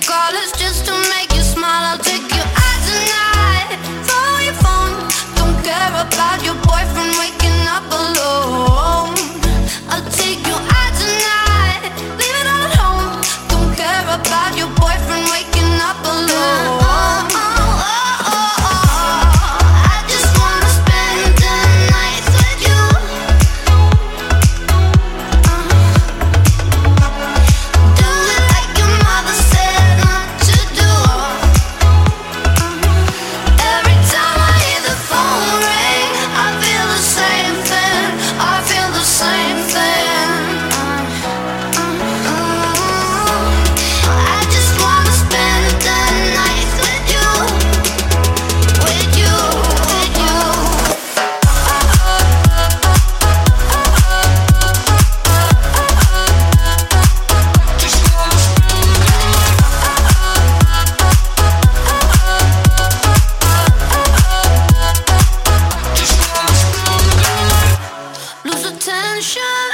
colors just to make sunshine.